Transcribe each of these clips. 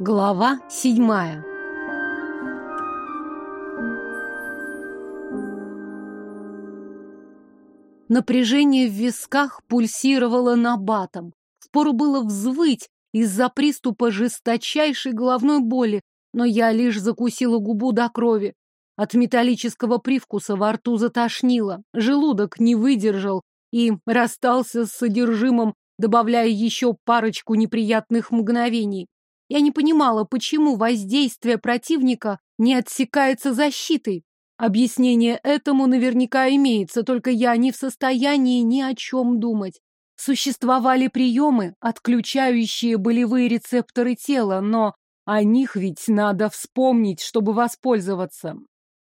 Глава седьмая Напряжение в висках пульсировало набатом. Впору было взвыть из-за приступа жесточайшей головной боли, но я лишь закусила губу до крови. От металлического привкуса во рту затошнило, желудок не выдержал и расстался с содержимым, добавляя еще парочку неприятных мгновений. Я не понимала, почему воздействие противника не отсекается защитой. Объяснение этому наверняка имеется, только я не в состоянии ни о чем думать. Существовали приемы, отключающие болевые рецепторы тела, но о них ведь надо вспомнить, чтобы воспользоваться.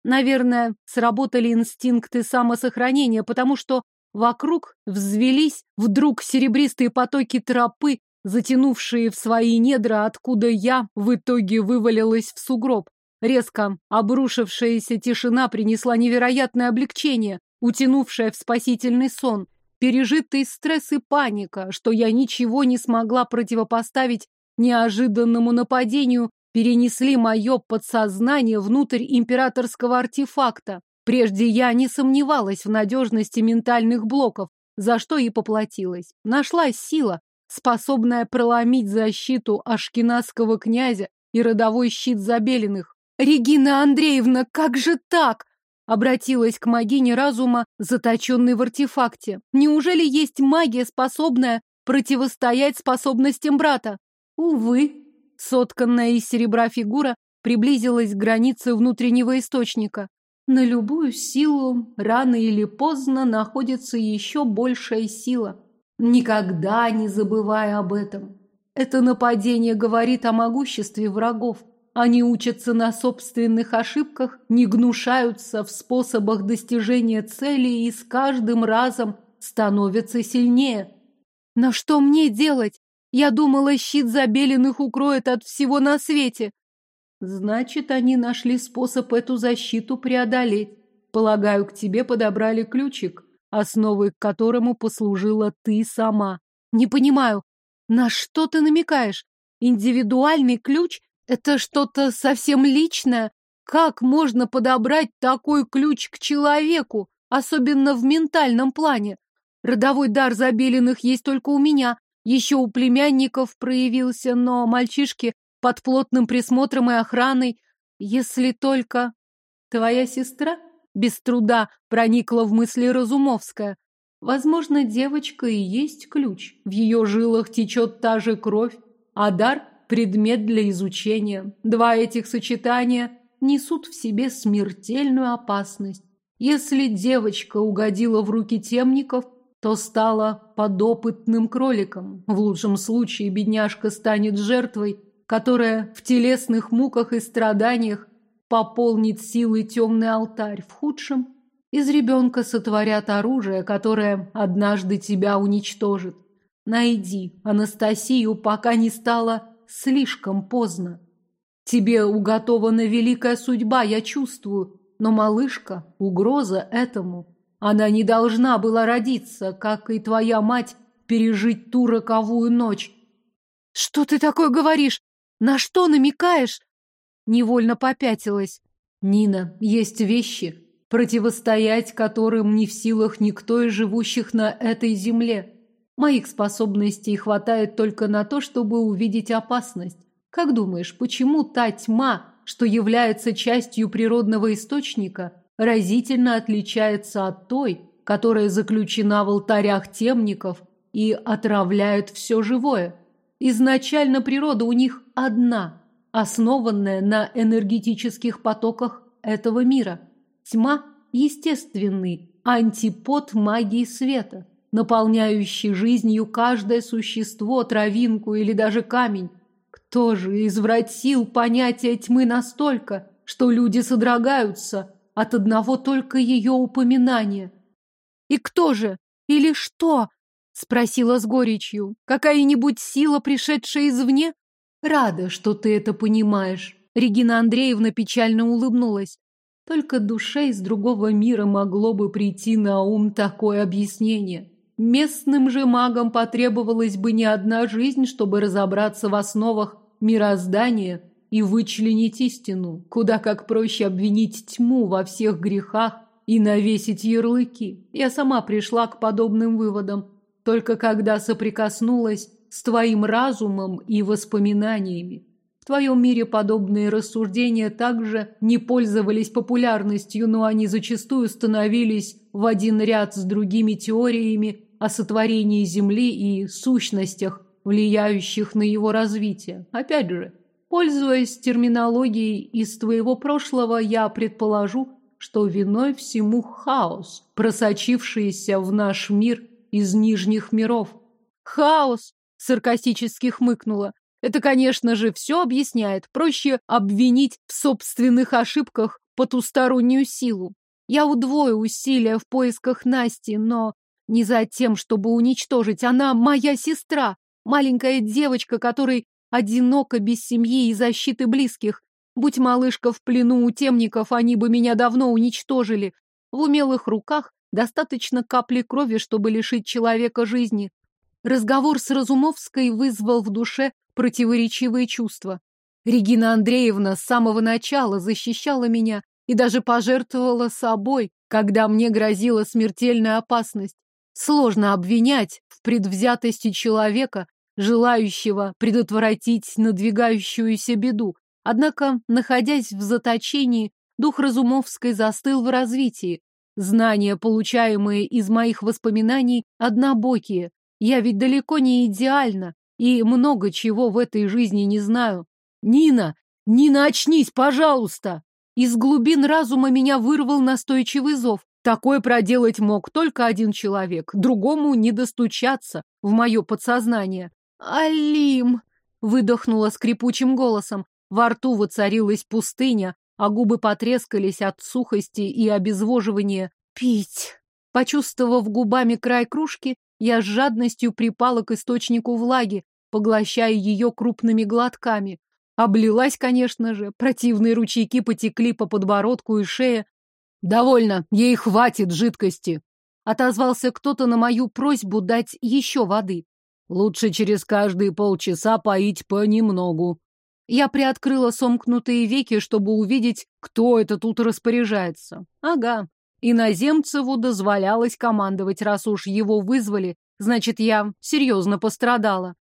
Наверное, сработали инстинкты самосохранения, потому что вокруг взвелись вдруг серебристые потоки тропы, затянувшие в свои недра, откуда я в итоге вывалилась в сугроб. Резко обрушившаяся тишина принесла невероятное облегчение, утянувшее в спасительный сон. Пережитый стресс и паника, что я ничего не смогла противопоставить неожиданному нападению, перенесли мое подсознание внутрь императорского артефакта. Прежде я не сомневалась в надежности ментальных блоков, за что и поплатилась. Нашлась сила, способная проломить защиту ашкенадского князя и родовой щит Забелиных. «Регина Андреевна, как же так?» Обратилась к магине разума, заточенной в артефакте. «Неужели есть магия, способная противостоять способностям брата?» Увы, сотканная из серебра фигура приблизилась к границе внутреннего источника. На любую силу рано или поздно находится еще большая сила. Никогда не забывая об этом. Это нападение говорит о могуществе врагов. Они учатся на собственных ошибках, не гнушаются в способах достижения цели и с каждым разом становятся сильнее. Но что мне делать? Я думала, щит Забелиных укроет от всего на свете. Значит, они нашли способ эту защиту преодолеть. Полагаю, к тебе подобрали ключик, основой к которому послужила ты сама. Не понимаю, на что ты намекаешь? Индивидуальный ключ — это что-то совсем личное? Как можно подобрать такой ключ к человеку, особенно в ментальном плане? Родовой дар Забелиных есть только у меня, еще у племянников проявился, но мальчишки под плотным присмотром и охраной, если только... Твоя сестра? Без труда проникла в мысли Разумовская. Возможно, девочка и есть ключ. В ее жилах течет та же кровь, а дар – предмет для изучения. Два этих сочетания несут в себе смертельную опасность. Если девочка угодила в руки темников, то стала подопытным кроликом. В лучшем случае бедняжка станет жертвой, которая в телесных муках и страданиях пополнит силой темный алтарь. В худшем из ребенка сотворят оружие, которое однажды тебя уничтожит. Найди Анастасию, пока не стало слишком поздно. Тебе уготована великая судьба, я чувствую, но малышка – угроза этому. Она не должна была родиться, как и твоя мать, пережить ту роковую ночь. Что ты такое говоришь? На что намекаешь? Невольно попятилась. Нина, есть вещи, противостоять которым не в силах никто из живущих на этой земле. Моих способностей хватает только на то, чтобы увидеть опасность. Как думаешь, почему та тьма, что является частью природного источника, разительно отличается от той, которая заключена в алтарях темников и отравляет все живое. Изначально природа у них одна, основанная на энергетических потоках этого мира. Тьма – естественный антипод магии света, наполняющий жизнью каждое существо, травинку или даже камень. Кто же извратил понятие тьмы настолько, что люди содрогаются – от одного только ее упоминания. «И кто же? Или что?» — спросила с горечью. «Какая-нибудь сила, пришедшая извне?» «Рада, что ты это понимаешь». Регина Андреевна печально улыбнулась. Только душе из другого мира могло бы прийти на ум такое объяснение. Местным же магам потребовалась бы не одна жизнь, чтобы разобраться в основах мироздание и вычленить истину, куда как проще обвинить тьму во всех грехах и навесить ярлыки. Я сама пришла к подобным выводам, только когда соприкоснулась с твоим разумом и воспоминаниями. В твоем мире подобные рассуждения также не пользовались популярностью, но они зачастую становились в один ряд с другими теориями о сотворении Земли и сущностях, влияющих на его развитие. Опять же, пользуясь терминологией из твоего прошлого, я предположу, что виной всему хаос, просочившийся в наш мир из нижних миров. Хаос, саркастически хмыкнула. Это, конечно же, все объясняет. Проще обвинить в собственных ошибках потустороннюю силу. Я удвою усилия в поисках Насти, но не за тем, чтобы уничтожить. Она моя сестра, маленькая девочка, которой одиноко без семьи и защиты близких. Будь малышка в плену у темников, они бы меня давно уничтожили. В умелых руках достаточно капли крови, чтобы лишить человека жизни. Разговор с Разумовской вызвал в душе противоречивые чувства. Регина Андреевна с самого начала защищала меня и даже пожертвовала собой, когда мне грозила смертельная опасность. Сложно обвинять в предвзятости человека, желающего предотвратить надвигающуюся беду. Однако, находясь в заточении, дух Разумовской застыл в развитии. Знания, получаемые из моих воспоминаний, однобокие. Я ведь далеко не идеальна и много чего в этой жизни не знаю. Нина! Нина, очнись, пожалуйста! Из глубин разума меня вырвал настойчивый зов. Такое проделать мог только один человек, другому не достучаться в мое подсознание. «Алим!» — выдохнула скрипучим голосом. Во рту воцарилась пустыня, а губы потрескались от сухости и обезвоживания. «Пить!» Почувствовав губами край кружки, я с жадностью припала к источнику влаги, поглощая ее крупными глотками. Облилась, конечно же, противные ручейки потекли по подбородку и шее, «Довольно, ей хватит жидкости!» Отозвался кто-то на мою просьбу дать еще воды. «Лучше через каждые полчаса поить понемногу». Я приоткрыла сомкнутые веки, чтобы увидеть, кто это тут распоряжается. Ага, иноземцеву дозволялось командовать, раз уж его вызвали, значит, я серьезно пострадала.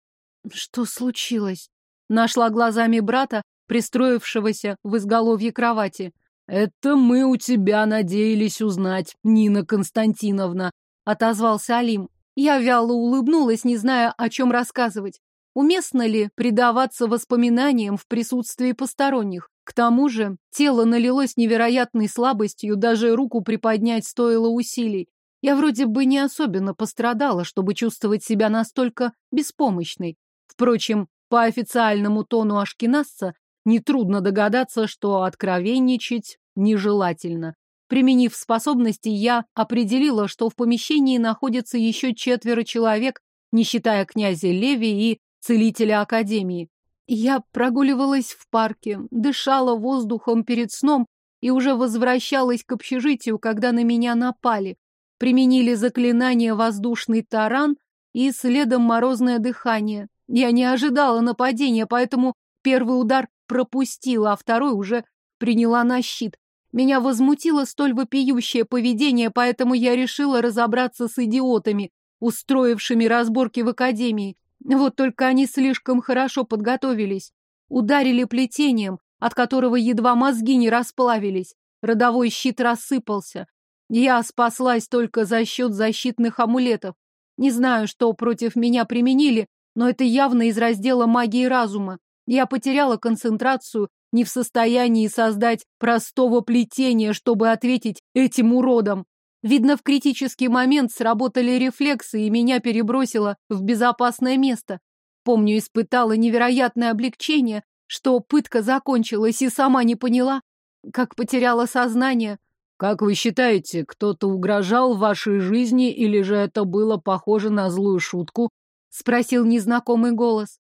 Что случилось? Нашла глазами брата, пристроившегося в изголовье кровати. «Это мы у тебя надеялись узнать, Нина Константиновна», — отозвался Алим. Я вяло улыбнулась, не зная, о чем рассказывать. Уместно ли предаваться воспоминаниям в присутствии посторонних? К тому же тело налилось невероятной слабостью, даже руку приподнять стоило усилий. Я вроде бы не особенно пострадала, чтобы чувствовать себя настолько беспомощной. Впрочем, по официальному тону ашкенасца Нетрудно догадаться, что откровенничать нежелательно. Применив способности, я определила, что в помещении находится еще четверо человек, не считая князя Леви и целителя Академии. Я прогуливалась в парке, дышала воздухом перед сном и уже возвращалась к общежитию, когда на меня напали. Применили заклинание «Воздушный таран» и следом «Морозное дыхание». Я не ожидала нападения, поэтому первый удар пропустила, а второй уже приняла на щит. Меня возмутило столь вопиющее поведение, поэтому я решила разобраться с идиотами, устроившими разборки в академии. Вот только они слишком хорошо подготовились. Ударили плетением, от которого едва мозги не расплавились. Родовой щит рассыпался. Я спаслась только за счет защитных амулетов. Не знаю, что против меня применили, но это явно из раздела магии разума. Я потеряла концентрацию, не в состоянии создать простого плетения, чтобы ответить этим уродам. Видно, в критический момент сработали рефлексы, и меня перебросило в безопасное место. Помню, испытала невероятное облегчение, что пытка закончилась и сама не поняла, как потеряла сознание. Как вы считаете, кто-то угрожал вашей жизни или же это было похоже на злую шутку? Спросил незнакомый голос.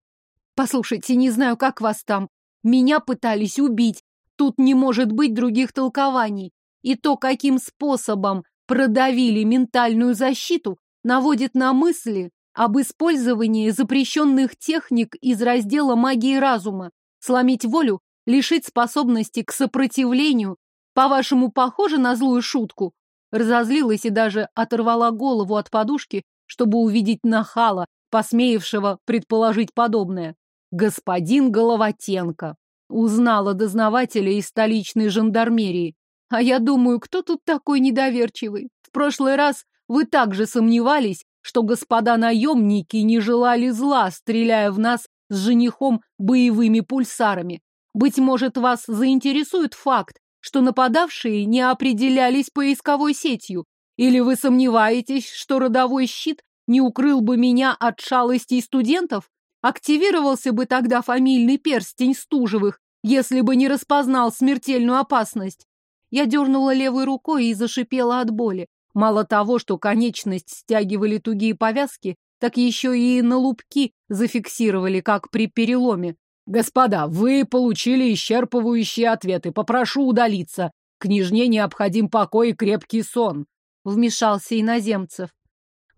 Послушайте, не знаю, как вас там. Меня пытались убить. Тут не может быть других толкований. И то, каким способом продавили ментальную защиту, наводит на мысли об использовании запрещенных техник из раздела магии разума. Сломить волю, лишить способности к сопротивлению. По-вашему, похоже на злую шутку? Разозлилась и даже оторвала голову от подушки, чтобы увидеть нахала, посмеявшего предположить подобное. Господин Головатенко. Узнала дознавателя из столичной жандармерии. А я думаю, кто тут такой недоверчивый? В прошлый раз вы также сомневались, что господа наемники не желали зла, стреляя в нас с женихом боевыми пульсарами. Быть может, вас заинтересует факт, что нападавшие не определялись поисковой сетью? Или вы сомневаетесь, что родовой щит не укрыл бы меня от шалостей студентов? Активировался бы тогда фамильный перстень Стужевых, если бы не распознал смертельную опасность. Я дернула левой рукой и зашипела от боли. Мало того, что конечность стягивали тугие повязки, так еще и на лупки зафиксировали, как при переломе. «Господа, вы получили исчерпывающие ответы. Попрошу удалиться. Княжне необходим покой и крепкий сон», — вмешался иноземцев.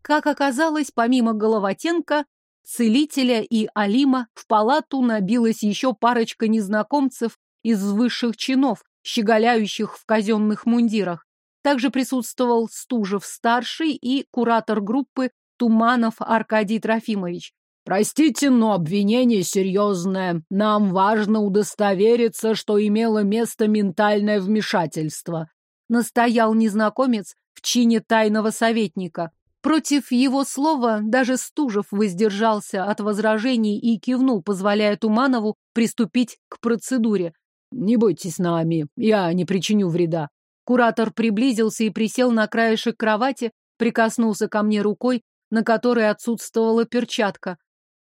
Как оказалось, помимо Головатенко, целителя и Алима, в палату набилась еще парочка незнакомцев из высших чинов, щеголяющих в казенных мундирах. Также присутствовал Стужев-старший и куратор группы Туманов Аркадий Трофимович. «Простите, но обвинение серьезное. Нам важно удостовериться, что имело место ментальное вмешательство», настоял незнакомец в чине тайного советника. Против его слова даже Стужев воздержался от возражений и кивнул, позволяя Туманову приступить к процедуре. «Не бойтесь нами, я не причиню вреда». Куратор приблизился и присел на краешек кровати, прикоснулся ко мне рукой, на которой отсутствовала перчатка.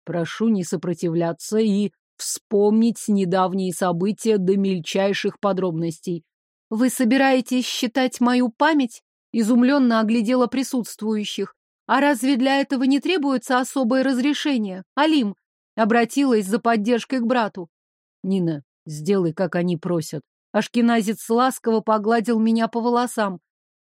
«Прошу не сопротивляться и вспомнить недавние события до мельчайших подробностей». «Вы собираетесь считать мою память?» Изумленно оглядела присутствующих. «А разве для этого не требуется особое разрешение? Алим!» Обратилась за поддержкой к брату. «Нина, Сделай, как они просят. Ашкеназец ласково погладил меня по волосам.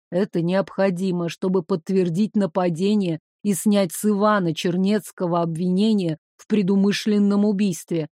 Это необходимо, чтобы подтвердить нападение и снять с Ивана Чернецкого обвинение в предумышленном убийстве.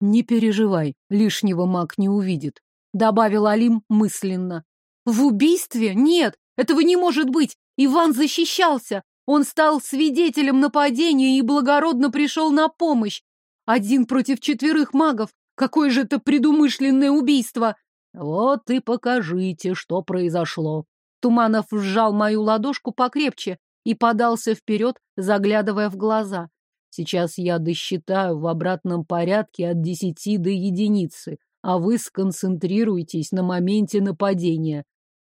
Не переживай, лишнего маг не увидит, добавил Алим мысленно. В убийстве? Нет, этого не может быть. Иван защищался. Он стал свидетелем нападения и благородно пришел на помощь. Один против четверых магов. Какое же это предумышленное убийство! Вот и покажите, что произошло. Туманов сжал мою ладошку покрепче и подался вперед, заглядывая в глаза. Сейчас я досчитаю в обратном порядке от десяти до единицы, а вы сконцентрируйтесь на моменте нападения.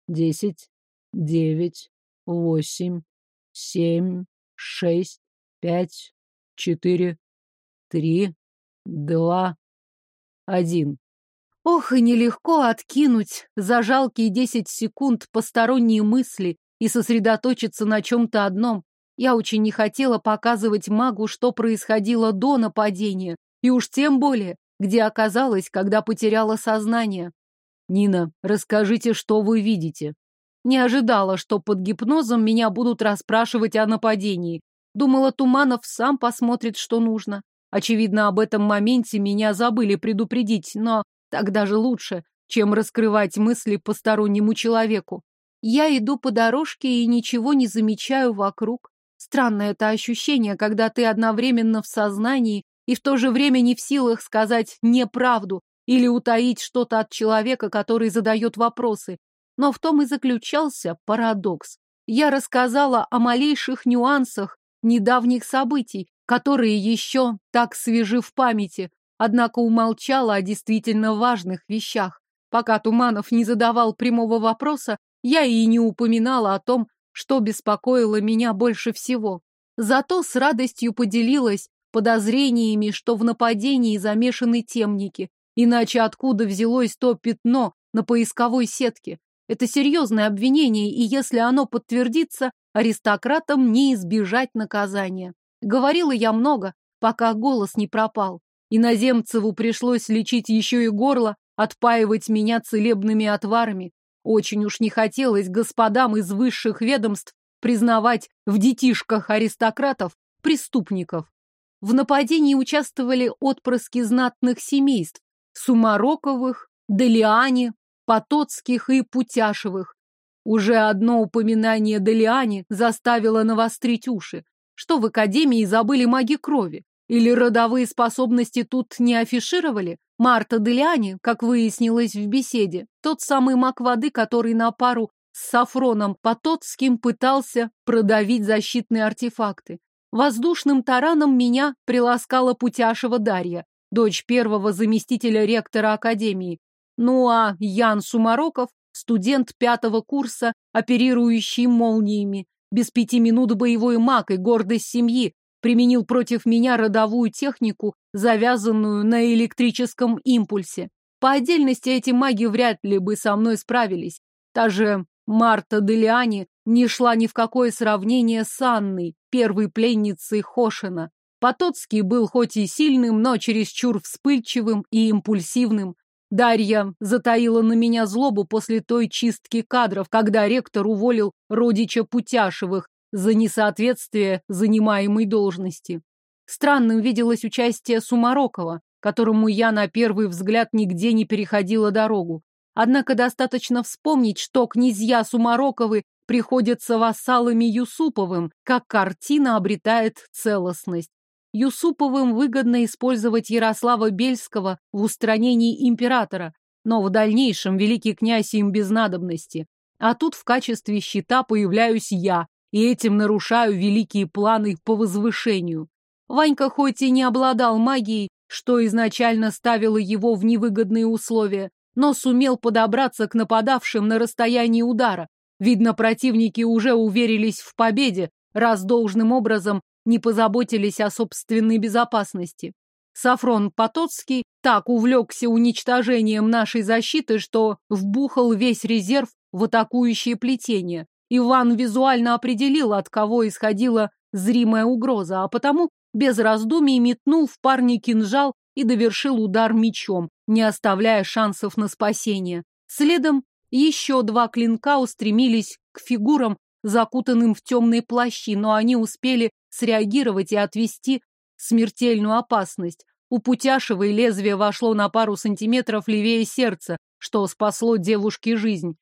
Десять, девять, восемь, семь, шесть, пять, четыре, три, два, один. Ох, и нелегко откинуть за жалкие десять секунд посторонние мысли и сосредоточиться на чем-то одном. Я очень не хотела показывать магу, что происходило до нападения, и уж тем более, где оказалась, когда потеряла сознание. Нина, расскажите, что вы видите. Не ожидала, что под гипнозом меня будут расспрашивать о нападении. Думала, Туманов сам посмотрит, что нужно. Очевидно, об этом моменте меня забыли предупредить, но так даже лучше, чем раскрывать мысли постороннему человеку. Я иду по дорожке и ничего не замечаю вокруг. Странное это ощущение, когда ты одновременно в сознании и в то же время не в силах сказать неправду или утаить что-то от человека, который задает вопросы. Но в том и заключался парадокс. Я рассказала о малейших нюансах недавних событий, которые еще так свежи в памяти, однако умолчала о действительно важных вещах. Пока Туманов не задавал прямого вопроса, я и не упоминала о том, что беспокоило меня больше всего. Зато с радостью поделилась подозрениями, что в нападении замешаны темники. Иначе откуда взялось то пятно на поисковой сетке? Это серьезное обвинение, и если оно подтвердится, аристократам не избежать наказания. Говорила я много, пока голос не пропал. Иноземцеву пришлось лечить еще и горло, отпаивать меня целебными отварами. Очень уж не хотелось господам из высших ведомств признавать в детишках аристократов преступников. В нападении участвовали отпрыски знатных семейств – Сумароковых, Делиани, Потоцких и Путяшевых. Уже одно упоминание Делиани заставило навострить уши. Что в Академии забыли маги крови? Или родовые способности тут не афишировали? Марта Делиани, как выяснилось в беседе, тот самый маг воды, который на пару с Сафроном Потоцким пытался продавить защитные артефакты. Воздушным тараном меня приласкала Путяшева Дарья, дочь первого заместителя ректора Академии. Ну а Ян Сумароков, студент пятого курса, оперирующий молниями, без пяти минут боевой маг и гордость семьи, применил против меня родовую технику, завязанную на электрическом импульсе. По отдельности эти маги вряд ли бы со мной справились. Та же Марта Делиани не шла ни в какое сравнение с Анной, первой пленницей Хошина. Потоцкий был хоть и сильным, но чересчур вспыльчивым и импульсивным. Дарья затаила на меня злобу после той чистки кадров, когда ректор уволил родича Путяшевых за несоответствие занимаемой должности. Странным виделось участие Сумарокова, которому я на первый взгляд нигде не переходила дорогу. Однако достаточно вспомнить, что князья Сумароковы приходятся вассалами Юсуповым, как картина обретает целостность. Юсуповым выгодно использовать Ярослава Бельского в устранении императора, но в дальнейшем великий князь им без надобности. А тут в качестве щита появляюсь я, и этим нарушаю великие планы по возвышению. Ванька хоть и не обладал магией, что изначально ставило его в невыгодные условия, но сумел подобраться к нападавшим на расстоянии удара. Видно, противники уже уверились в победе, раз должным образом не позаботились о собственной безопасности. Сафрон Потоцкий так увлекся уничтожением нашей защиты, что вбухал весь резерв в атакующее плетение. Иван визуально определил, от кого исходила зримая угроза, а потому без раздумий метнул в парня кинжал и довершил удар мечом, не оставляя шансов на спасение. Следом еще два клинка устремились к фигурам, закутанным в темные плащи, но они успели среагировать и отвести смертельную опасность. У Путяшевой лезвие вошло на пару сантиметров левее сердца, что спасло девушке жизнь.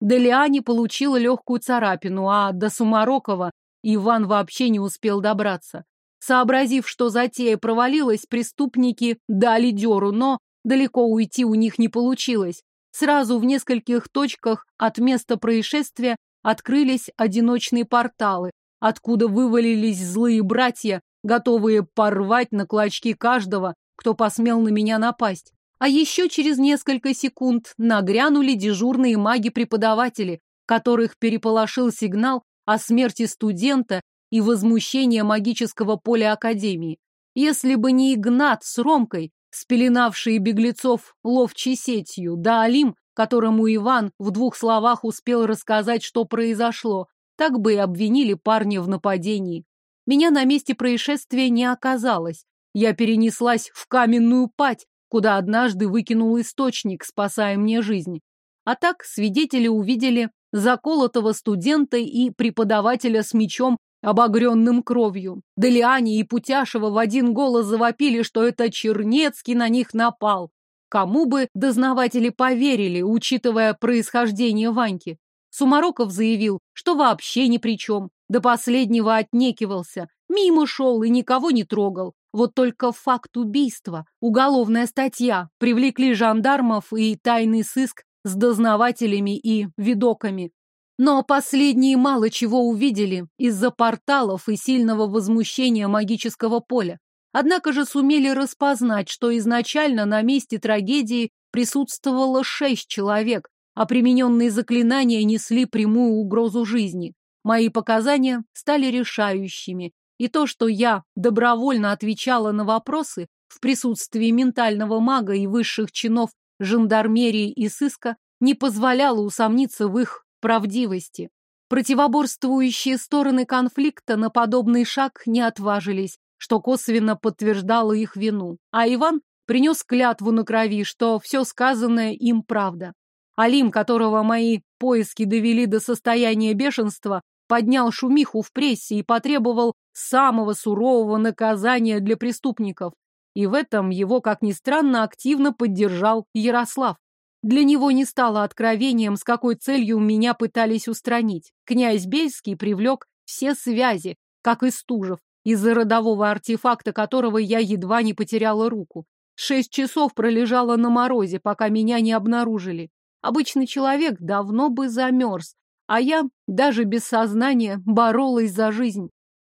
Делиане получила легкую царапину, а до Сумарокова Иван вообще не успел добраться. Сообразив, что затея провалилась, преступники дали дёру, но далеко уйти у них не получилось. Сразу в нескольких точках от места происшествия открылись одиночные порталы, откуда вывалились злые братья, готовые порвать на клочки каждого, кто посмел на меня напасть. А еще через несколько секунд нагрянули дежурные маги-преподаватели, которых переполошил сигнал о смерти студента и возмущение магического поля Академии. Если бы не Игнат с Ромкой, спеленавшие беглецов ловчей сетью, да Алим, которому Иван в двух словах успел рассказать, что произошло, так бы и обвинили парня в нападении. Меня на месте происшествия не оказалось. Я перенеслась в каменную пать, куда однажды выкинул источник, спасая мне жизнь. А так свидетели увидели заколотого студента и преподавателя с мечом, обогренным кровью. Делиани и Путяшева в один голос завопили, что это Чернецкий на них напал. Кому бы дознаватели поверили, учитывая происхождение Ваньки? Сумароков заявил, что вообще ни при чем. До последнего отнекивался. Мимо шел и никого не трогал. Вот только факт убийства, уголовная статья, привлекли жандармов и тайный сыск с дознавателями и видоками. Но последние мало чего увидели из-за порталов и сильного возмущения магического поля. Однако же сумели распознать, что изначально на месте трагедии присутствовало шесть человек, а примененные заклинания несли прямую угрозу жизни. Мои показания стали решающими, и то, что я добровольно отвечала на вопросы в присутствии ментального мага и высших чинов жандармерии и сыска, не позволяло усомниться в их правдивости. Противоборствующие стороны конфликта на подобный шаг не отважились, что косвенно подтверждало их вину. А Иван принес клятву на крови, что все сказанное им правда. Алим, которого мои поиски довели до состояния бешенства, поднял шумиху в прессе и потребовал самого сурового наказания для преступников. И в этом его, как ни странно, активно поддержал Ярослав. Для него не стало откровением, с какой целью меня пытались устранить. Князь Бельский привлек все связи, как и Стужев, из-за родового артефакта которого я едва не потеряла руку. Шесть часов пролежала на морозе, пока меня не обнаружили. Обычный человек давно бы замерз, а я, даже без сознания, боролась за жизнь.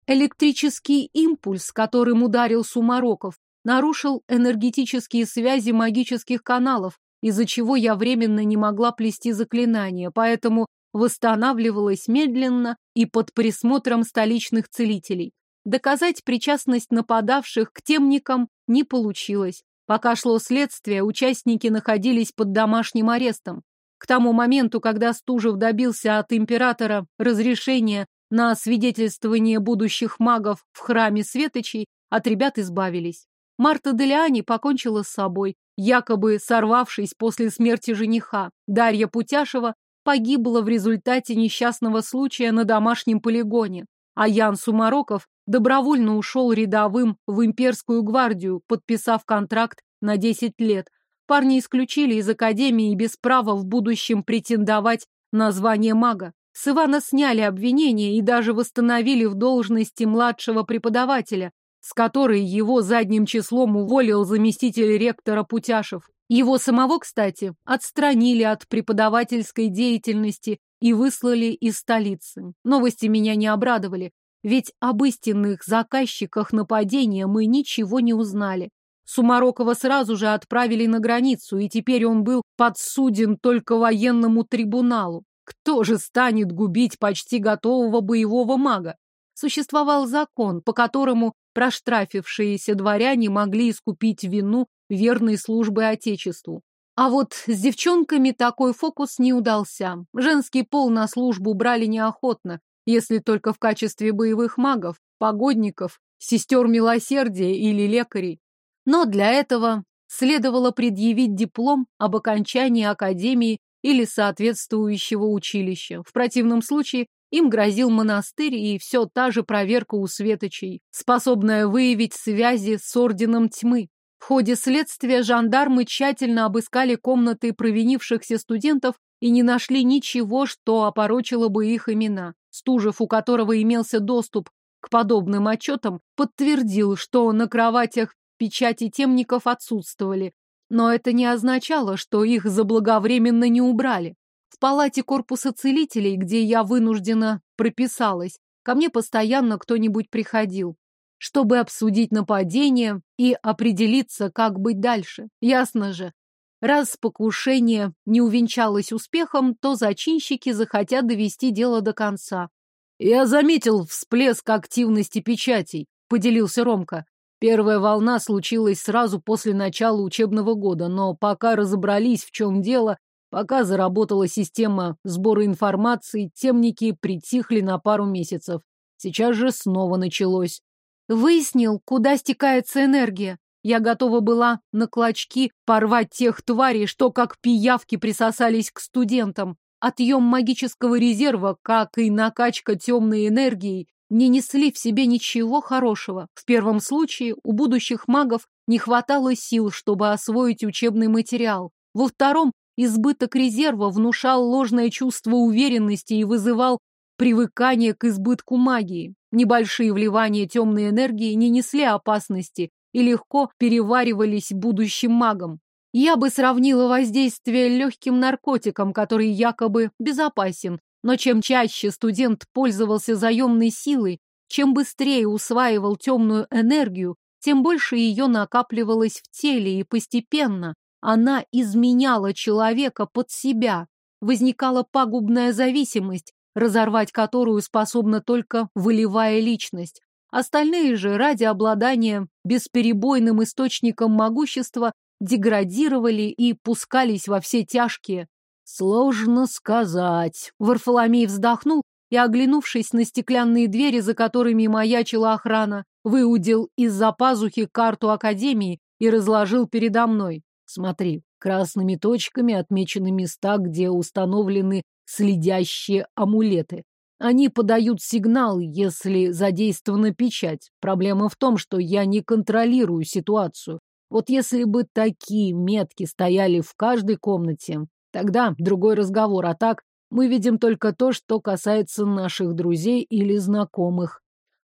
Электрический импульс, которым ударил Сумароков, нарушил энергетические связи магических каналов, из-за чего я временно не могла плести заклинания, поэтому восстанавливалась медленно и под присмотром столичных целителей. Доказать причастность нападавших к темникам не получилось. Пока шло следствие, участники находились под домашним арестом. К тому моменту, когда Стужев добился от императора разрешения на свидетельствование будущих магов в храме Светочей, от ребят избавились. Марта Делиани покончила с собой, якобы сорвавшись после смерти жениха. Дарья Путяшева погибла в результате несчастного случая на домашнем полигоне, а Ян Сумароков добровольно ушел рядовым в имперскую гвардию, подписав контракт на 10 лет. Парни исключили из академии без права в будущем претендовать на звание мага. С Ивана сняли обвинения и даже восстановили в должности младшего преподавателя, с которой его задним числом уволил заместитель ректора Путяшев. Его самого, кстати, отстранили от преподавательской деятельности и выслали из столицы. Новости меня не обрадовали. Ведь об истинных заказчиках нападения мы ничего не узнали. Сумарокова сразу же отправили на границу, и теперь он был подсуден только военному трибуналу. Кто же станет губить почти готового боевого мага? Существовал закон, по которому проштрафившиеся дворяне могли искупить вину верной службы Отечеству. А вот с девчонками такой фокус не удался. Женский пол на службу брали неохотно, если только в качестве боевых магов, погодников, сестер милосердия или лекарей. Но для этого следовало предъявить диплом об окончании академии или соответствующего училища. В противном случае им грозил монастырь и все та же проверка у светочей, способная выявить связи с орденом тьмы. В ходе следствия жандармы тщательно обыскали комнаты провинившихся студентов и не нашли ничего, что опорочило бы их имена. Стужев, у которого имелся доступ к подобным отчетам, подтвердил, что на кроватях печати темников отсутствовали, но это не означало, что их заблаговременно не убрали. В палате корпуса целителей, где я вынуждена прописалась, ко мне постоянно кто-нибудь приходил, чтобы обсудить нападение и определиться, как быть дальше. Ясно же, Раз покушение не увенчалось успехом, то зачинщики захотят довести дело до конца. «Я заметил всплеск активности печатей», — поделился Ромка. Первая волна случилась сразу после начала учебного года, но пока разобрались, в чем дело, пока заработала система сбора информации, темники притихли на пару месяцев. Сейчас же снова началось. Выяснил, куда стекается энергия. Я готова была на клочки порвать тех тварей, что как пиявки присосались к студентам. Отъем магического резерва, как и накачка темной энергией, не несли в себе ничего хорошего. В первом случае у будущих магов не хватало сил, чтобы освоить учебный материал. Во втором избыток резерва внушал ложное чувство уверенности и вызывал привыкание к избытку магии. Небольшие вливания темной энергии не несли опасности, и легко переваривались будущим магом. Я бы сравнила воздействие легким наркотиком, который якобы безопасен, но чем чаще студент пользовался заемной силой, чем быстрее усваивал темную энергию, тем больше ее накапливалось в теле, и постепенно она изменяла человека под себя. Возникала пагубная зависимость, разорвать которую способна только волевая личность. Остальные же ради обладания бесперебойным источником могущества деградировали и пускались во все тяжкие. Сложно сказать. Варфоломей вздохнул и, оглянувшись на стеклянные двери, за которыми маячила охрана, выудил из-за пазухи карту Академии и разложил передо мной. Смотри, красными точками отмечены места, где установлены следящие амулеты. Они подают сигнал, если задействована печать. Проблема в том, что я не контролирую ситуацию. Вот если бы такие метки стояли в каждой комнате, тогда другой разговор, а так мы видим только то, что касается наших друзей или знакомых.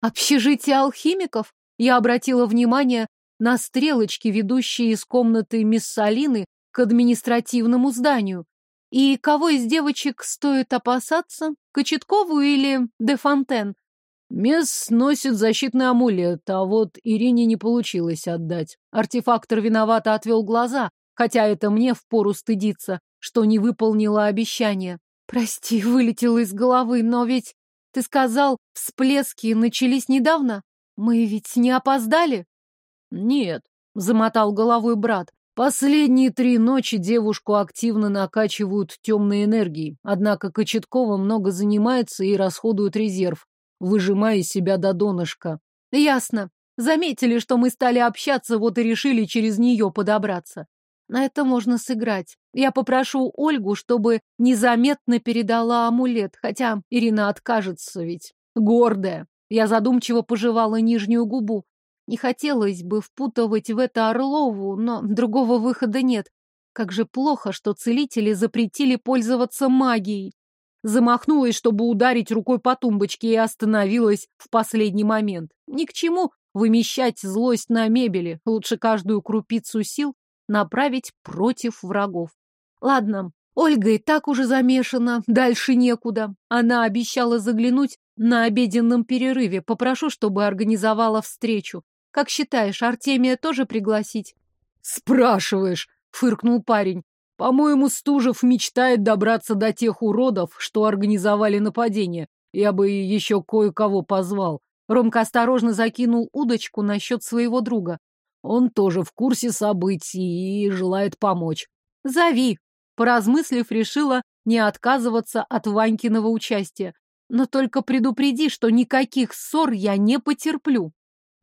Общежитие алхимиков? Я обратила внимание на стрелочки, ведущие из комнаты мисс Салины к административному зданию. И кого из девочек стоит опасаться? Кочеткову или Де Фонтен? Мисс носит защитный амулет, а вот Ирине не получилось отдать. Артефактор виновато отвел глаза, хотя это мне впору стыдиться, что не выполнила обещание. Прости, вылетело из головы, но ведь ты сказал, всплески начались недавно? Мы ведь не опоздали? Нет, замотал головой брат. Последние три ночи девушку активно накачивают темной энергией, однако Кочеткова много занимается и расходует резерв выжимая из себя до донышка. Ясно. Заметили, что мы стали общаться, вот и решили через нее подобраться. На это можно сыграть. Я попрошу Ольгу, чтобы незаметно передала амулет, хотя Ирина откажется ведь. Гордая. Я задумчиво пожевала нижнюю губу. Не хотелось бы впутывать в это Орлову, но другого выхода нет. Как же плохо, что целители запретили пользоваться магией замахнулась, чтобы ударить рукой по тумбочке и остановилась в последний момент. Ни к чему вымещать злость на мебели, лучше каждую крупицу сил направить против врагов. Ладно, Ольга и так уже замешана, дальше некуда. Она обещала заглянуть на обеденном перерыве, попрошу, чтобы организовала встречу. Как считаешь, Артемия тоже пригласить? Спрашиваешь, фыркнул парень. По-моему, Стужев мечтает добраться до тех уродов, что организовали нападение. Я бы еще кое-кого позвал. Ромка осторожно закинул удочку насчет своего друга. Он тоже в курсе событий и желает помочь. Зови. Поразмыслив, решила не отказываться от Ванькиного участия. Но только предупреди, что никаких ссор я не потерплю.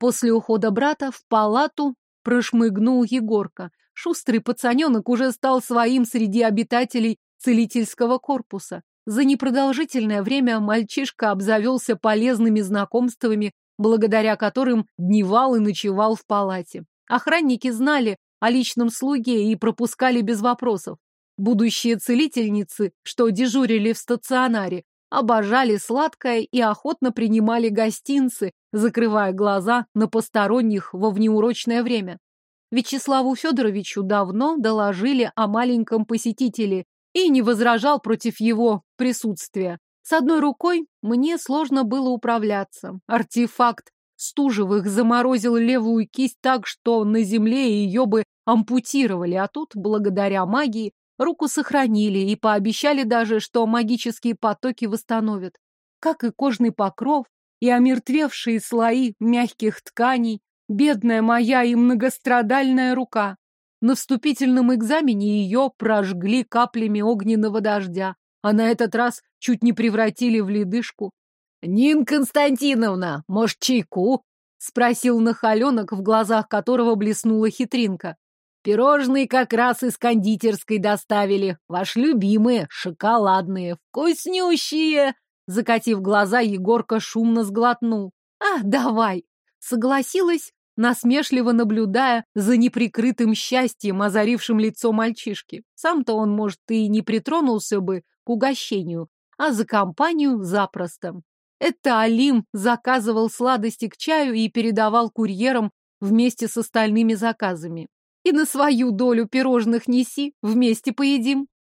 После ухода брата в палату прошмыгнул Егорка. Шустрый пацаненок уже стал своим среди обитателей целительского корпуса. За непродолжительное время мальчишка обзавелся полезными знакомствами, благодаря которым дневал и ночевал в палате. Охранники знали о личном слуге и пропускали без вопросов. Будущие целительницы, что дежурили в стационаре, обожали сладкое и охотно принимали гостинцы, закрывая глаза на посторонних во внеурочное время. Вячеславу Федоровичу давно доложили о маленьком посетителе и не возражал против его присутствия. С одной рукой мне сложно было управляться. Артефакт Стужевых заморозил левую кисть так, что на земле ее бы ампутировали, а тут, благодаря магии, руку сохранили и пообещали даже, что магические потоки восстановят. Как и кожный покров, и омертвевшие слои мягких тканей, Бедная моя и многострадальная рука. На вступительном экзамене ее прожгли каплями огненного дождя, а на этот раз чуть не превратили в ледышку. «Нин Константиновна, может, чайку?» — спросил нахаленок, в глазах которого блеснула хитринка. «Пирожные как раз из кондитерской доставили. Ваши любимые, шоколадные, вкуснющие!» Закатив глаза, Егорка шумно сглотнул. «А, давай!» Согласилась, насмешливо наблюдая за неприкрытым счастьем, озарившим лицо мальчишки. Сам-то он, может, и не притронулся бы к угощению, а за компанию запросто. Это Алим заказывал сладости к чаю и передавал курьерам вместе с остальными заказами. И на свою долю пирожных неси, вместе поедим.